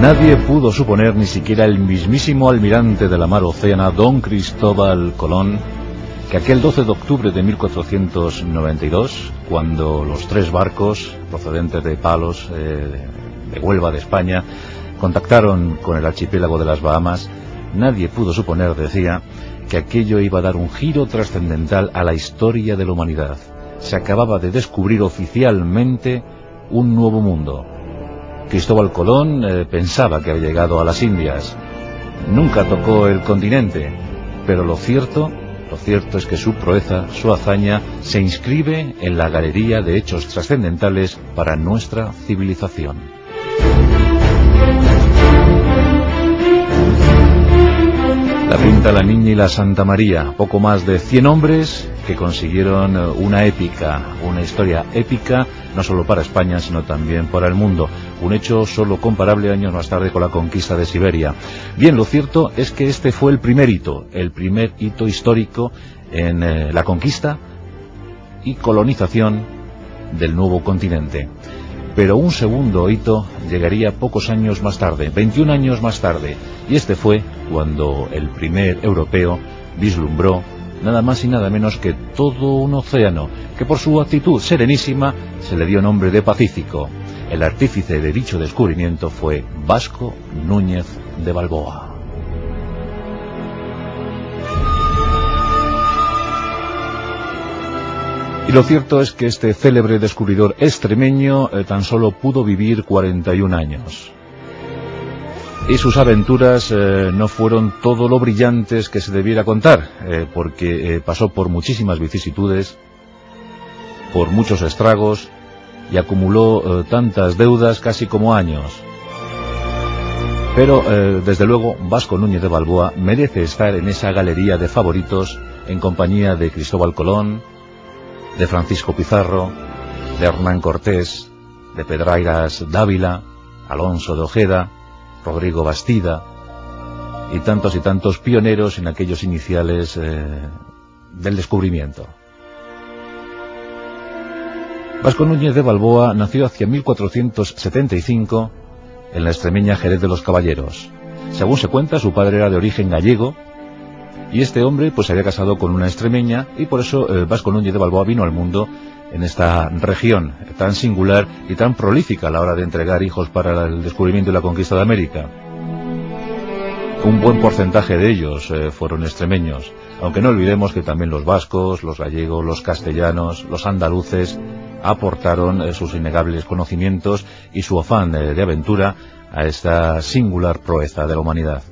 Nadie pudo suponer, ni siquiera el mismísimo almirante de la mar océana, don Cristóbal Colón, que aquel 12 de octubre de 1492, cuando los tres barcos procedentes de Palos, eh, de Huelva, de España, contactaron con el archipiélago de las Bahamas, nadie pudo suponer, decía, que aquello iba a dar un giro trascendental a la historia de la humanidad. Se acababa de descubrir oficialmente un nuevo mundo. Cristóbal Colón eh, pensaba que había llegado a las Indias. Nunca tocó el continente, pero lo cierto, lo cierto es que su proeza, su hazaña, se inscribe en la galería de hechos trascendentales para nuestra civilización. La Pinta, la Niña y la Santa María, poco más de 100 hombres que consiguieron eh, una épica, una historia épica, no solo para España, sino también para el mundo. Un hecho solo comparable años más tarde con la conquista de Siberia. Bien, lo cierto es que este fue el primer hito, el primer hito histórico en eh, la conquista y colonización del nuevo continente. Pero un segundo hito llegaría pocos años más tarde, 21 años más tarde, y este fue cuando el primer europeo vislumbró nada más y nada menos que todo un océano, que por su actitud serenísima se le dio nombre de Pacífico. El artífice de dicho descubrimiento fue Vasco Núñez de Balboa. Y lo cierto es que este célebre descubridor extremeño eh, tan solo pudo vivir 41 años. Y sus aventuras eh, no fueron todo lo brillantes que se debiera contar, eh, porque pasó por muchísimas vicisitudes, por muchos estragos, y acumuló tantas deudas casi como años. Pero, desde luego, Vasco Núñez de Balboa merece estar en esa galería de favoritos en compañía de Cristóbal Colón, de Francisco Pizarro, de Hernán Cortés, de Pedrairas Dávila, Alonso de Ojeda, Rodrigo Bastida y tantos y tantos pioneros en aquellos iniciales eh, del descubrimiento. Vasco Núñez de Balboa nació hacia 1475 en la extremeña Jerez de los Caballeros. Según se cuenta, su padre era de origen gallego y este hombre pues se había casado con una extremeña y por eso eh, Vasco Núñez de Balboa vino al mundo en esta región tan singular y tan prolífica a la hora de entregar hijos para el descubrimiento y la conquista de América. Un buen porcentaje de ellos eh, fueron extremeños, aunque no olvidemos que también los vascos, los gallegos, los castellanos, los andaluces aportaron eh, sus innegables conocimientos y su afán de aventura a esta singular proeza de la humanidad.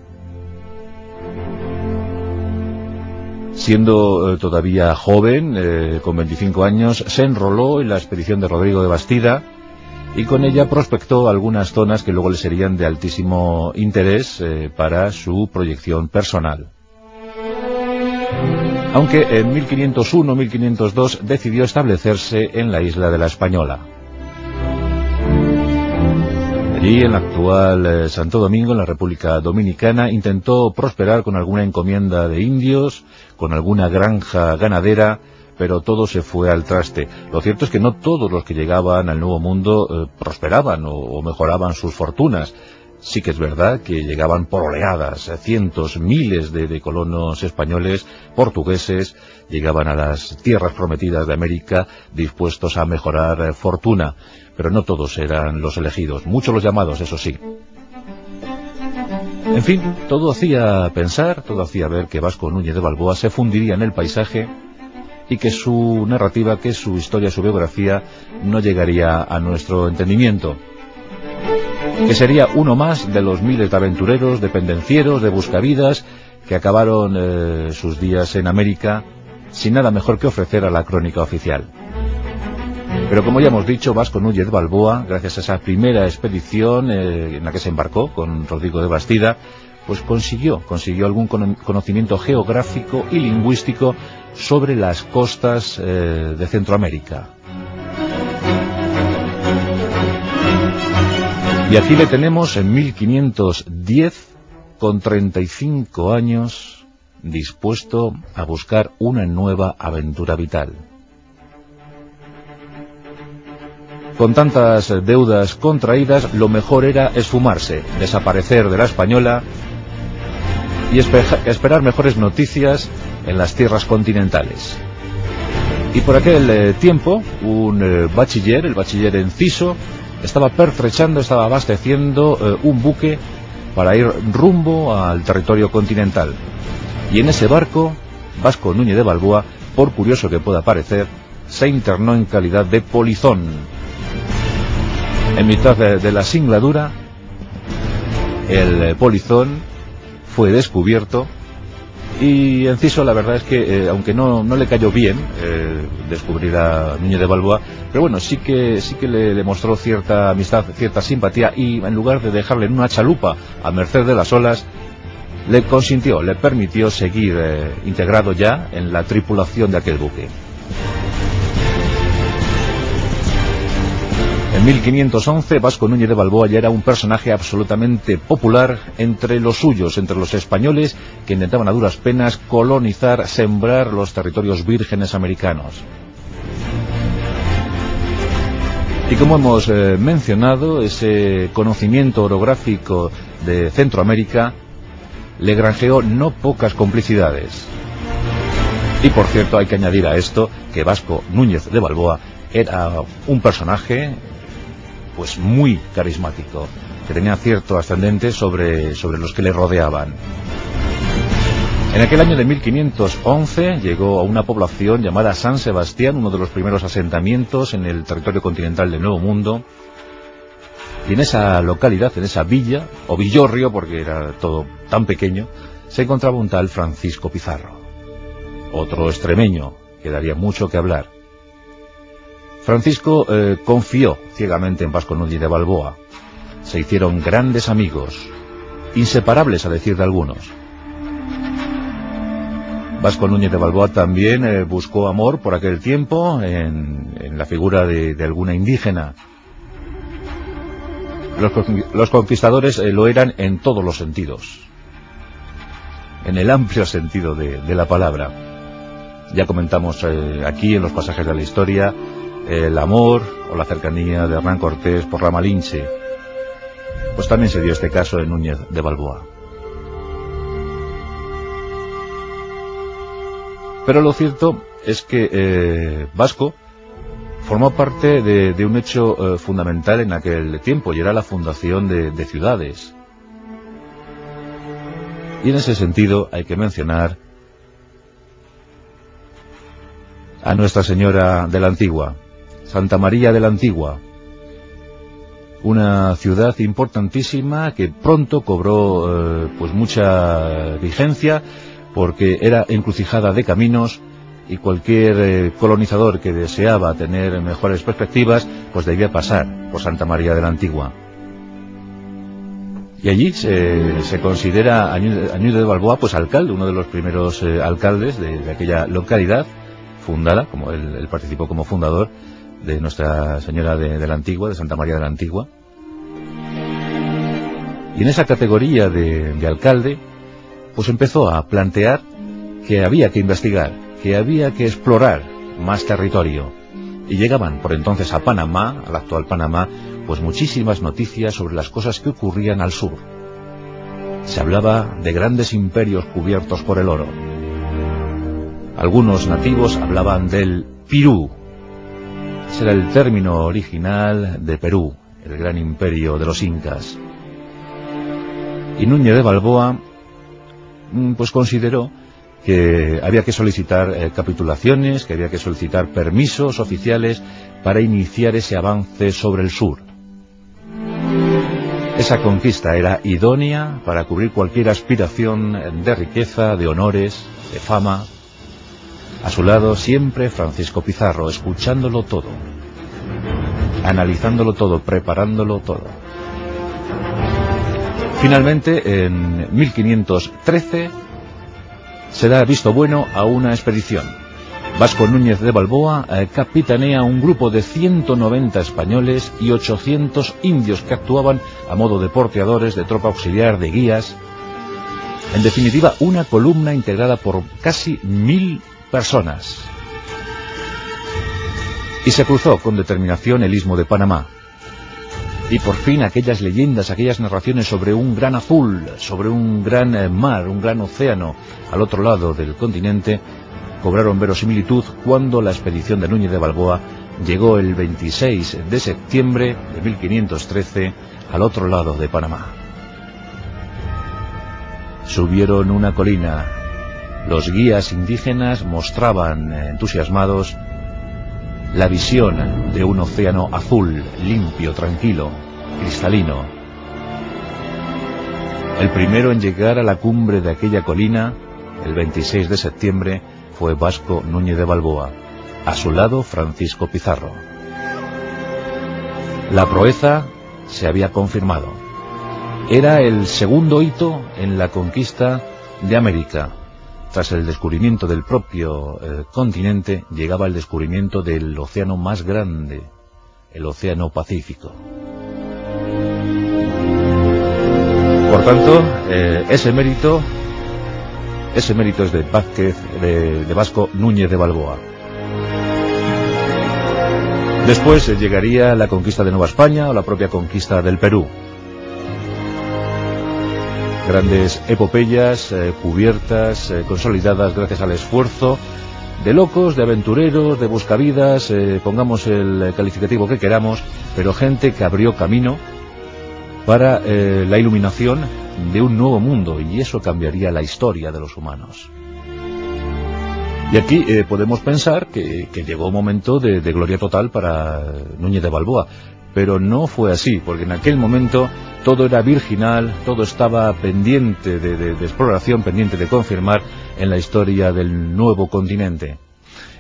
Siendo eh, todavía joven, eh, con 25 años, se enroló en la expedición de Rodrigo de Bastida y con ella prospectó algunas zonas que luego le serían de altísimo interés eh, para su proyección personal. Aunque en 1501-1502 decidió establecerse en la isla de la Española. Allí, en la actual Santo Domingo, en la República Dominicana, intentó prosperar con alguna encomienda de indios, con alguna granja ganadera, pero todo se fue al traste. Lo cierto es que no todos los que llegaban al Nuevo Mundo eh, prosperaban o, mejoraban sus fortunas. Sí que es verdad que llegaban por oleadas, eh, cientos, miles de, colonos españoles, portugueses, llegaban a las tierras prometidas de América dispuestos a mejorar eh, fortuna, pero no todos eran los elegidos, muchos los llamados, eso sí. En fin, todo hacía pensar, todo hacía ver que Vasco Núñez de Balboa se fundiría en el paisaje y que su narrativa, que su historia, su biografía no llegaría a nuestro entendimiento. Que sería uno más de los miles de aventureros, de pendencieros, de buscavidas que acabaron eh, sus días en América sin nada mejor que ofrecer a la crónica oficial. Pero como ya hemos dicho, Vasco Núñez Balboa, gracias a esa primera expedición eh, en la que se embarcó con Rodrigo de Bastida, pues consiguió, consiguió algún conocimiento geográfico y lingüístico sobre las costas eh, de Centroamérica. Y aquí le tenemos en 1510, con 35 años, dispuesto a buscar una nueva aventura vital. Con tantas deudas contraídas, lo mejor era esfumarse, desaparecer de la española y esperar mejores noticias en las tierras continentales. Y por aquel eh, tiempo, un eh, bachiller, el bachiller Enciso, estaba pertrechando, estaba abasteciendo eh, un buque para ir rumbo al territorio continental. Y en ese barco, Vasco Núñez de Balboa, por curioso que pueda parecer, se internó en calidad de polizón. En mitad de la singladura, el polizón fue descubierto y Enciso la verdad es que, eh, aunque no, no, le cayó bien eh, descubrir a Niño de Balboa, pero bueno, sí que, sí que le demostró cierta amistad, cierta simpatía y en lugar de dejarle en una chalupa a merced de las olas, le consintió, le permitió seguir eh, integrado ya en la tripulación de aquel buque. 1511, Vasco Núñez de Balboa ya era un personaje absolutamente popular entre los suyos, entre los españoles que intentaban a duras penas colonizar, sembrar los territorios vírgenes americanos. Y como hemos eh, mencionado, ese conocimiento orográfico de Centroamérica le granjeó no pocas complicidades. Y por cierto, hay que añadir a esto que Vasco Núñez de Balboa era un personaje pues muy carismático, que tenía cierto ascendente sobre, sobre los que le rodeaban. En aquel año de 1511 llegó a una población llamada San Sebastián, uno de los primeros asentamientos en el territorio continental del Nuevo Mundo. Y en esa localidad, en esa villa, o villorrio, porque era todo tan pequeño, se encontraba un tal Francisco Pizarro. Otro extremeño, que daría mucho que hablar. Francisco eh, confió ciegamente en Vasco Núñez de Balboa. Se hicieron grandes amigos, inseparables a decir de algunos. Vasco Núñez de Balboa también eh, buscó amor por aquel tiempo en, la figura de, alguna indígena. Los, conquistadores eh, lo eran en todos los sentidos, en el amplio sentido de, de la palabra. Ya comentamos aquí en los pasajes de la historia el amor o la cercanía de Hernán Cortés por la Malinche. Pues también se dio este caso en Núñez de Balboa. Pero lo cierto es que eh, Vasco formó parte de, un hecho eh, fundamental en aquel tiempo y era la fundación de, de ciudades. Y en ese sentido hay que mencionar a Nuestra Señora de la Antigua, Santa María de la Antigua, una ciudad importantísima que pronto cobró eh, pues mucha vigencia porque era encrucijada de caminos y cualquier eh, colonizador que deseaba tener mejores perspectivas pues debía pasar por Santa María de la Antigua. Y allí se, considera a de Balboa pues alcalde, uno de los primeros eh, alcaldes de, aquella localidad fundada, como él participó como fundador, de Nuestra Señora de, la Antigua, de Santa María de la Antigua. Y en esa categoría de, de alcalde, pues empezó a plantear que había que investigar, que había que explorar más territorio. Y llegaban por entonces a Panamá, al actual Panamá, pues muchísimas noticias sobre las cosas que ocurrían al sur. Se hablaba de grandes imperios cubiertos por el oro. Algunos nativos hablaban del Pirú, era el término original de Perú, el gran imperio de los incas. Y Núñez de Balboa mm, pues consideró que había que solicitar eh, capitulaciones, que había que solicitar permisos oficiales para iniciar ese avance sobre el sur. Esa conquista era idónea para cubrir cualquier aspiración de riqueza, de honores, de fama, a su lado siempre Francisco Pizarro, escuchándolo todo, analizándolo todo, preparándolo todo. Finalmente, en 1513, se da visto bueno a una expedición. Vasco Núñez de Balboa eh, capitanea un grupo de 190 españoles y 800 indios que actuaban a modo de porteadores, de tropa auxiliar, de guías. En definitiva, una columna integrada por casi mil personas. y se cruzó con determinación el istmo de Panamá. Y por fin aquellas leyendas, aquellas narraciones sobre un gran azul, sobre un gran eh, mar, un gran océano al otro lado del continente, cobraron verosimilitud cuando la expedición de Núñez de Balboa llegó el 26 de septiembre de 1513 al otro lado de Panamá. Subieron una colina. Los guías indígenas mostraban entusiasmados la visión de un océano azul, limpio, tranquilo, cristalino. El primero en llegar a la cumbre de aquella colina, el 26 de septiembre, fue Vasco Núñez de Balboa. A su lado, Francisco Pizarro. La proeza se había confirmado. Era el segundo hito en la conquista de América. Tras el descubrimiento del propio eh, continente, llegaba el descubrimiento del océano más grande, el océano Pacífico. Por tanto, eh, ese mérito, ese mérito es de Vázquez, de Vasco Núñez de Balboa. Después eh, llegaría la conquista de Nueva España o la propia conquista del Perú. Grandes epopeyas eh, cubiertas, eh, consolidadas gracias al esfuerzo de locos, de aventureros, de buscavidas, pongamos el calificativo que queramos, pero gente que abrió camino para la iluminación de un nuevo mundo y eso cambiaría la historia de los humanos. Y aquí eh, podemos pensar que, llegó un momento de, gloria total para Núñez de Balboa, pero no fue así, porque en aquel momento todo era virginal, todo estaba pendiente de, exploración, pendiente de confirmar en la historia del nuevo continente.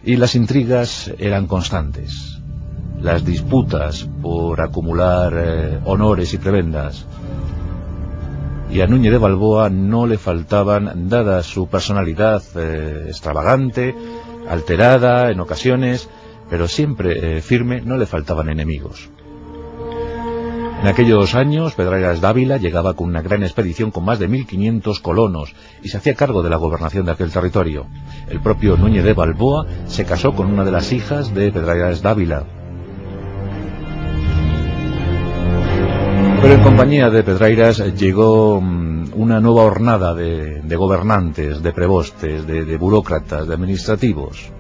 Y las intrigas eran constantes. Las disputas por acumular eh, honores y prebendas, y a Núñez de Balboa no le faltaban, dada su personalidad eh, extravagante, alterada en ocasiones, pero siempre eh, firme, no le faltaban enemigos. En aquellos años, Pedragas Dávila llegaba con una gran expedición con más de 1.500 colonos y se hacía cargo de la gobernación de aquel territorio. El propio Núñez de Balboa se casó con una de las hijas de Pedragas Dávila, Pero en compañía de Pedrairas llegó mm, una nueva hornada de, gobernantes, de prebostes, de, burócratas, de administrativos.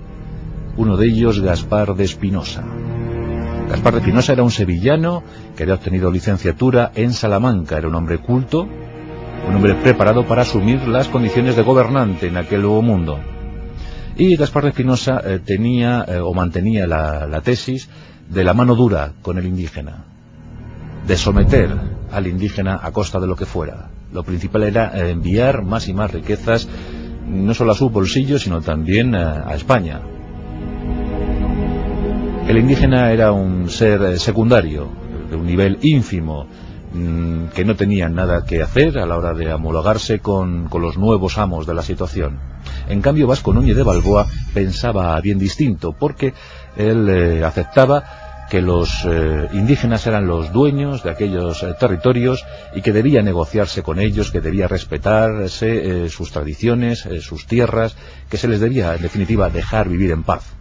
Uno de ellos, Gaspar de Espinosa. Gaspar de Espinosa era un sevillano que había obtenido licenciatura en Salamanca. Era un hombre culto, un hombre preparado para asumir las condiciones de gobernante en aquel nuevo mundo. Y Gaspar de Espinosa eh, tenía eh, o mantenía la tesis de la mano dura con el indígena de someter al indígena a costa de lo que fuera. Lo principal era eh, enviar más y más riquezas, no solo a su bolsillo, sino también a, España. El indígena era un ser eh, secundario, de un nivel ínfimo, mm, que no tenía nada que hacer a la hora de homologarse con, los nuevos amos de la situación. En cambio, Vasco Núñez de Balboa pensaba bien distinto, porque él aceptaba que los eh, indígenas eran los dueños de aquellos eh, territorios y que debía negociarse con ellos, que debía respetarse eh, sus tradiciones, sus tierras, que se les debía, en definitiva, dejar vivir en paz.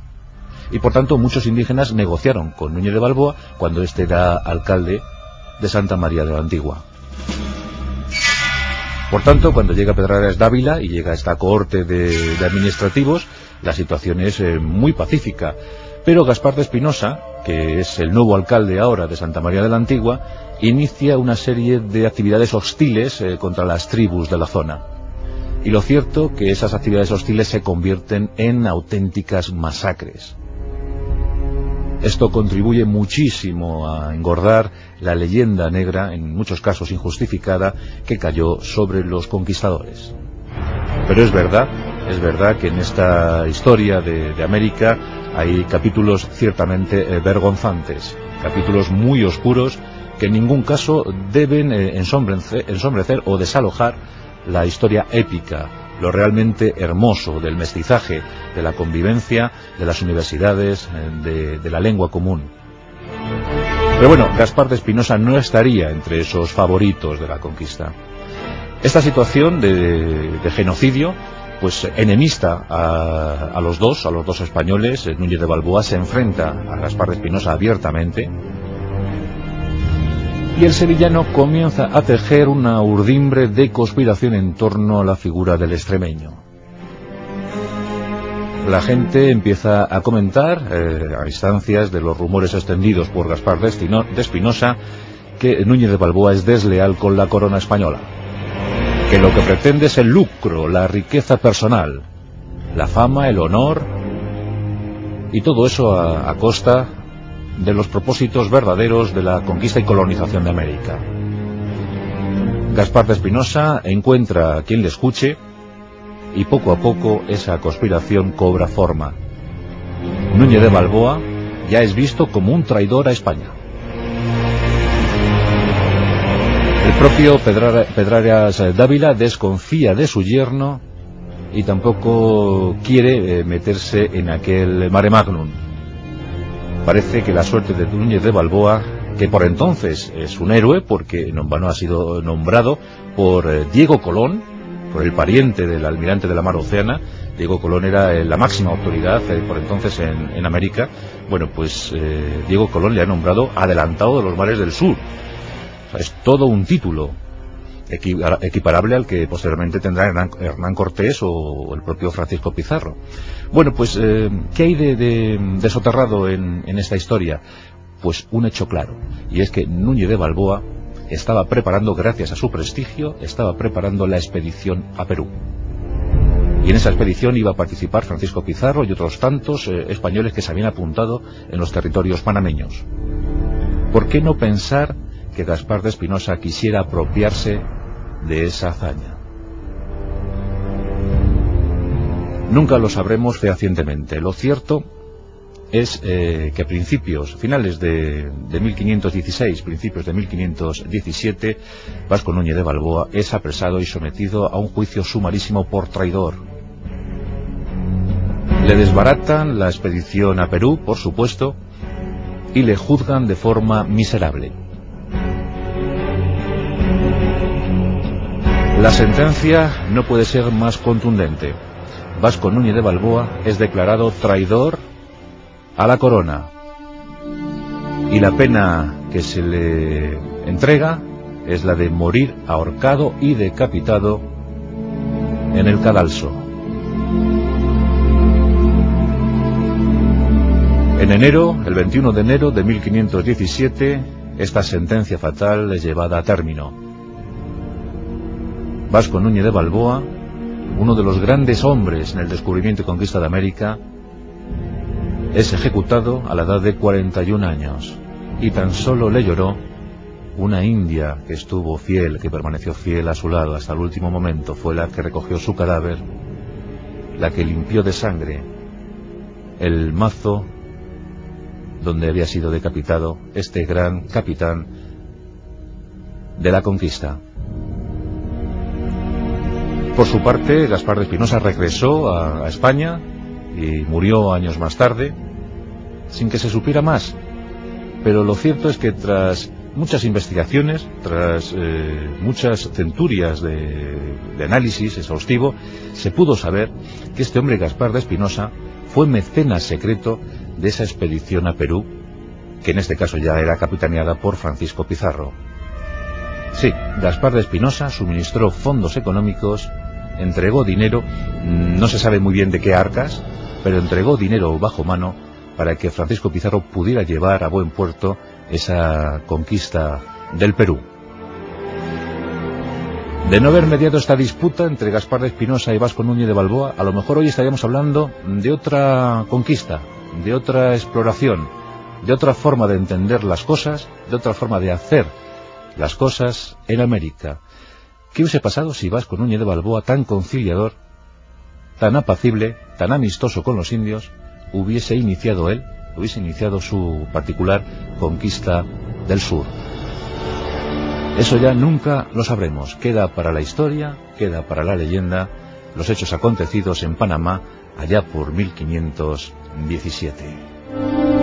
Y por tanto muchos indígenas negociaron con Núñez de Balboa cuando éste era alcalde de Santa María de la Antigua. Por tanto, cuando llega Pedradas Dávila y llega esta cohorte de, administrativos, la situación es muy pacífica. Pero Gaspar de Espinosa, que es el nuevo alcalde ahora de Santa María de la Antigua, inicia una serie de actividades hostiles eh, contra las tribus de la zona. Y lo cierto que esas actividades hostiles se convierten en auténticas masacres. Esto contribuye muchísimo a engordar la leyenda negra, en muchos casos injustificada, que cayó sobre los conquistadores. Pero es verdad, es verdad que en esta historia de América hay capítulos ciertamente eh, vergonzantes, capítulos muy oscuros que en ningún caso deben eh, ensombrecer, o desalojar la historia épica, lo realmente hermoso del mestizaje, de la convivencia, de las universidades, eh, de, la lengua común. Pero bueno, Gaspar de Espinosa no estaría entre esos favoritos de la conquista. Esta situación de genocidio pues enemista a, los dos, a los dos españoles. Núñez de Balboa se enfrenta a Gaspar de Espinosa abiertamente. Y el sevillano comienza a tejer una urdimbre de conspiración en torno a la figura del extremeño. La gente empieza a comentar, eh, a instancias de los rumores extendidos por Gaspar de Espinosa, que Núñez de Balboa es desleal con la corona española que lo que pretende es el lucro, la riqueza personal, la fama, el honor, y todo eso a, costa de los propósitos verdaderos de la conquista y colonización de América. Gaspar de Espinosa encuentra a quien le escuche y poco a poco esa conspiración cobra forma. Núñez de Balboa ya es visto como un traidor a España. El propio Pedrarias Dávila desconfía de su yerno y tampoco quiere eh, meterse en aquel mare magnum. Parece que la suerte de Núñez de Balboa, que por entonces es un héroe porque no ha sido nombrado por eh, Diego Colón, por el pariente del almirante de la mar Oceana, Diego Colón era eh, la máxima autoridad por entonces en, América, bueno, pues Diego Colón le ha nombrado adelantado de los mares del sur, es todo un título equiparable al que posteriormente tendrá Hernán, Cortés o el propio Francisco Pizarro. Bueno, pues, eh, ¿qué hay de, soterrado en, esta historia? Pues un hecho claro, y es que Núñez de Balboa estaba preparando, gracias a su prestigio, estaba preparando la expedición a Perú. Y en esa expedición iba a participar Francisco Pizarro y otros tantos eh, españoles que se habían apuntado en los territorios panameños. ¿Por qué no pensar que Gaspar de Espinosa quisiera apropiarse de esa hazaña. Nunca lo sabremos fehacientemente. Lo cierto es eh, que a principios, finales de, 1516, principios de 1517, Vasco Núñez de Balboa es apresado y sometido a un juicio sumarísimo por traidor. Le desbaratan la expedición a Perú, por supuesto, y le juzgan de forma miserable. La sentencia no puede ser más contundente. Vasco Núñez de Balboa es declarado traidor a la corona y la pena que se le entrega es la de morir ahorcado y decapitado en el cadalso. En enero, el 21 de enero de 1517, esta sentencia fatal es llevada a término. Vasco Núñez de Balboa, uno de los grandes hombres en el descubrimiento y conquista de América, es ejecutado a la edad de 41 años y tan solo le lloró una india que estuvo fiel, que permaneció fiel a su lado hasta el último momento, fue la que recogió su cadáver, la que limpió de sangre el mazo donde había sido decapitado este gran capitán de la conquista. Por su parte, Gaspar de Espinosa regresó a, España y murió años más tarde, sin que se supiera más. Pero lo cierto es que tras muchas investigaciones, tras eh, muchas centurias de, análisis exhaustivo, se pudo saber que este hombre Gaspar de Espinosa fue mecenas secreto de esa expedición a Perú, que en este caso ya era capitaneada por Francisco Pizarro. Sí, Gaspar de Espinosa suministró fondos económicos entregó dinero, no se sabe muy bien de qué arcas, pero entregó dinero bajo mano para que Francisco Pizarro pudiera llevar a buen puerto esa conquista del Perú. De no haber mediado esta disputa entre Gaspar de Espinosa y Vasco Núñez de Balboa, a lo mejor hoy estaríamos hablando de otra conquista, de otra exploración, de otra forma de entender las cosas, de otra forma de hacer las cosas en América. ¿Qué hubiese pasado si Vasco Núñez de Balboa, tan conciliador, tan apacible, tan amistoso con los indios, hubiese iniciado él, hubiese iniciado su particular conquista del sur? Eso ya nunca lo sabremos. Queda para la historia, queda para la leyenda, los hechos acontecidos en Panamá allá por 1517.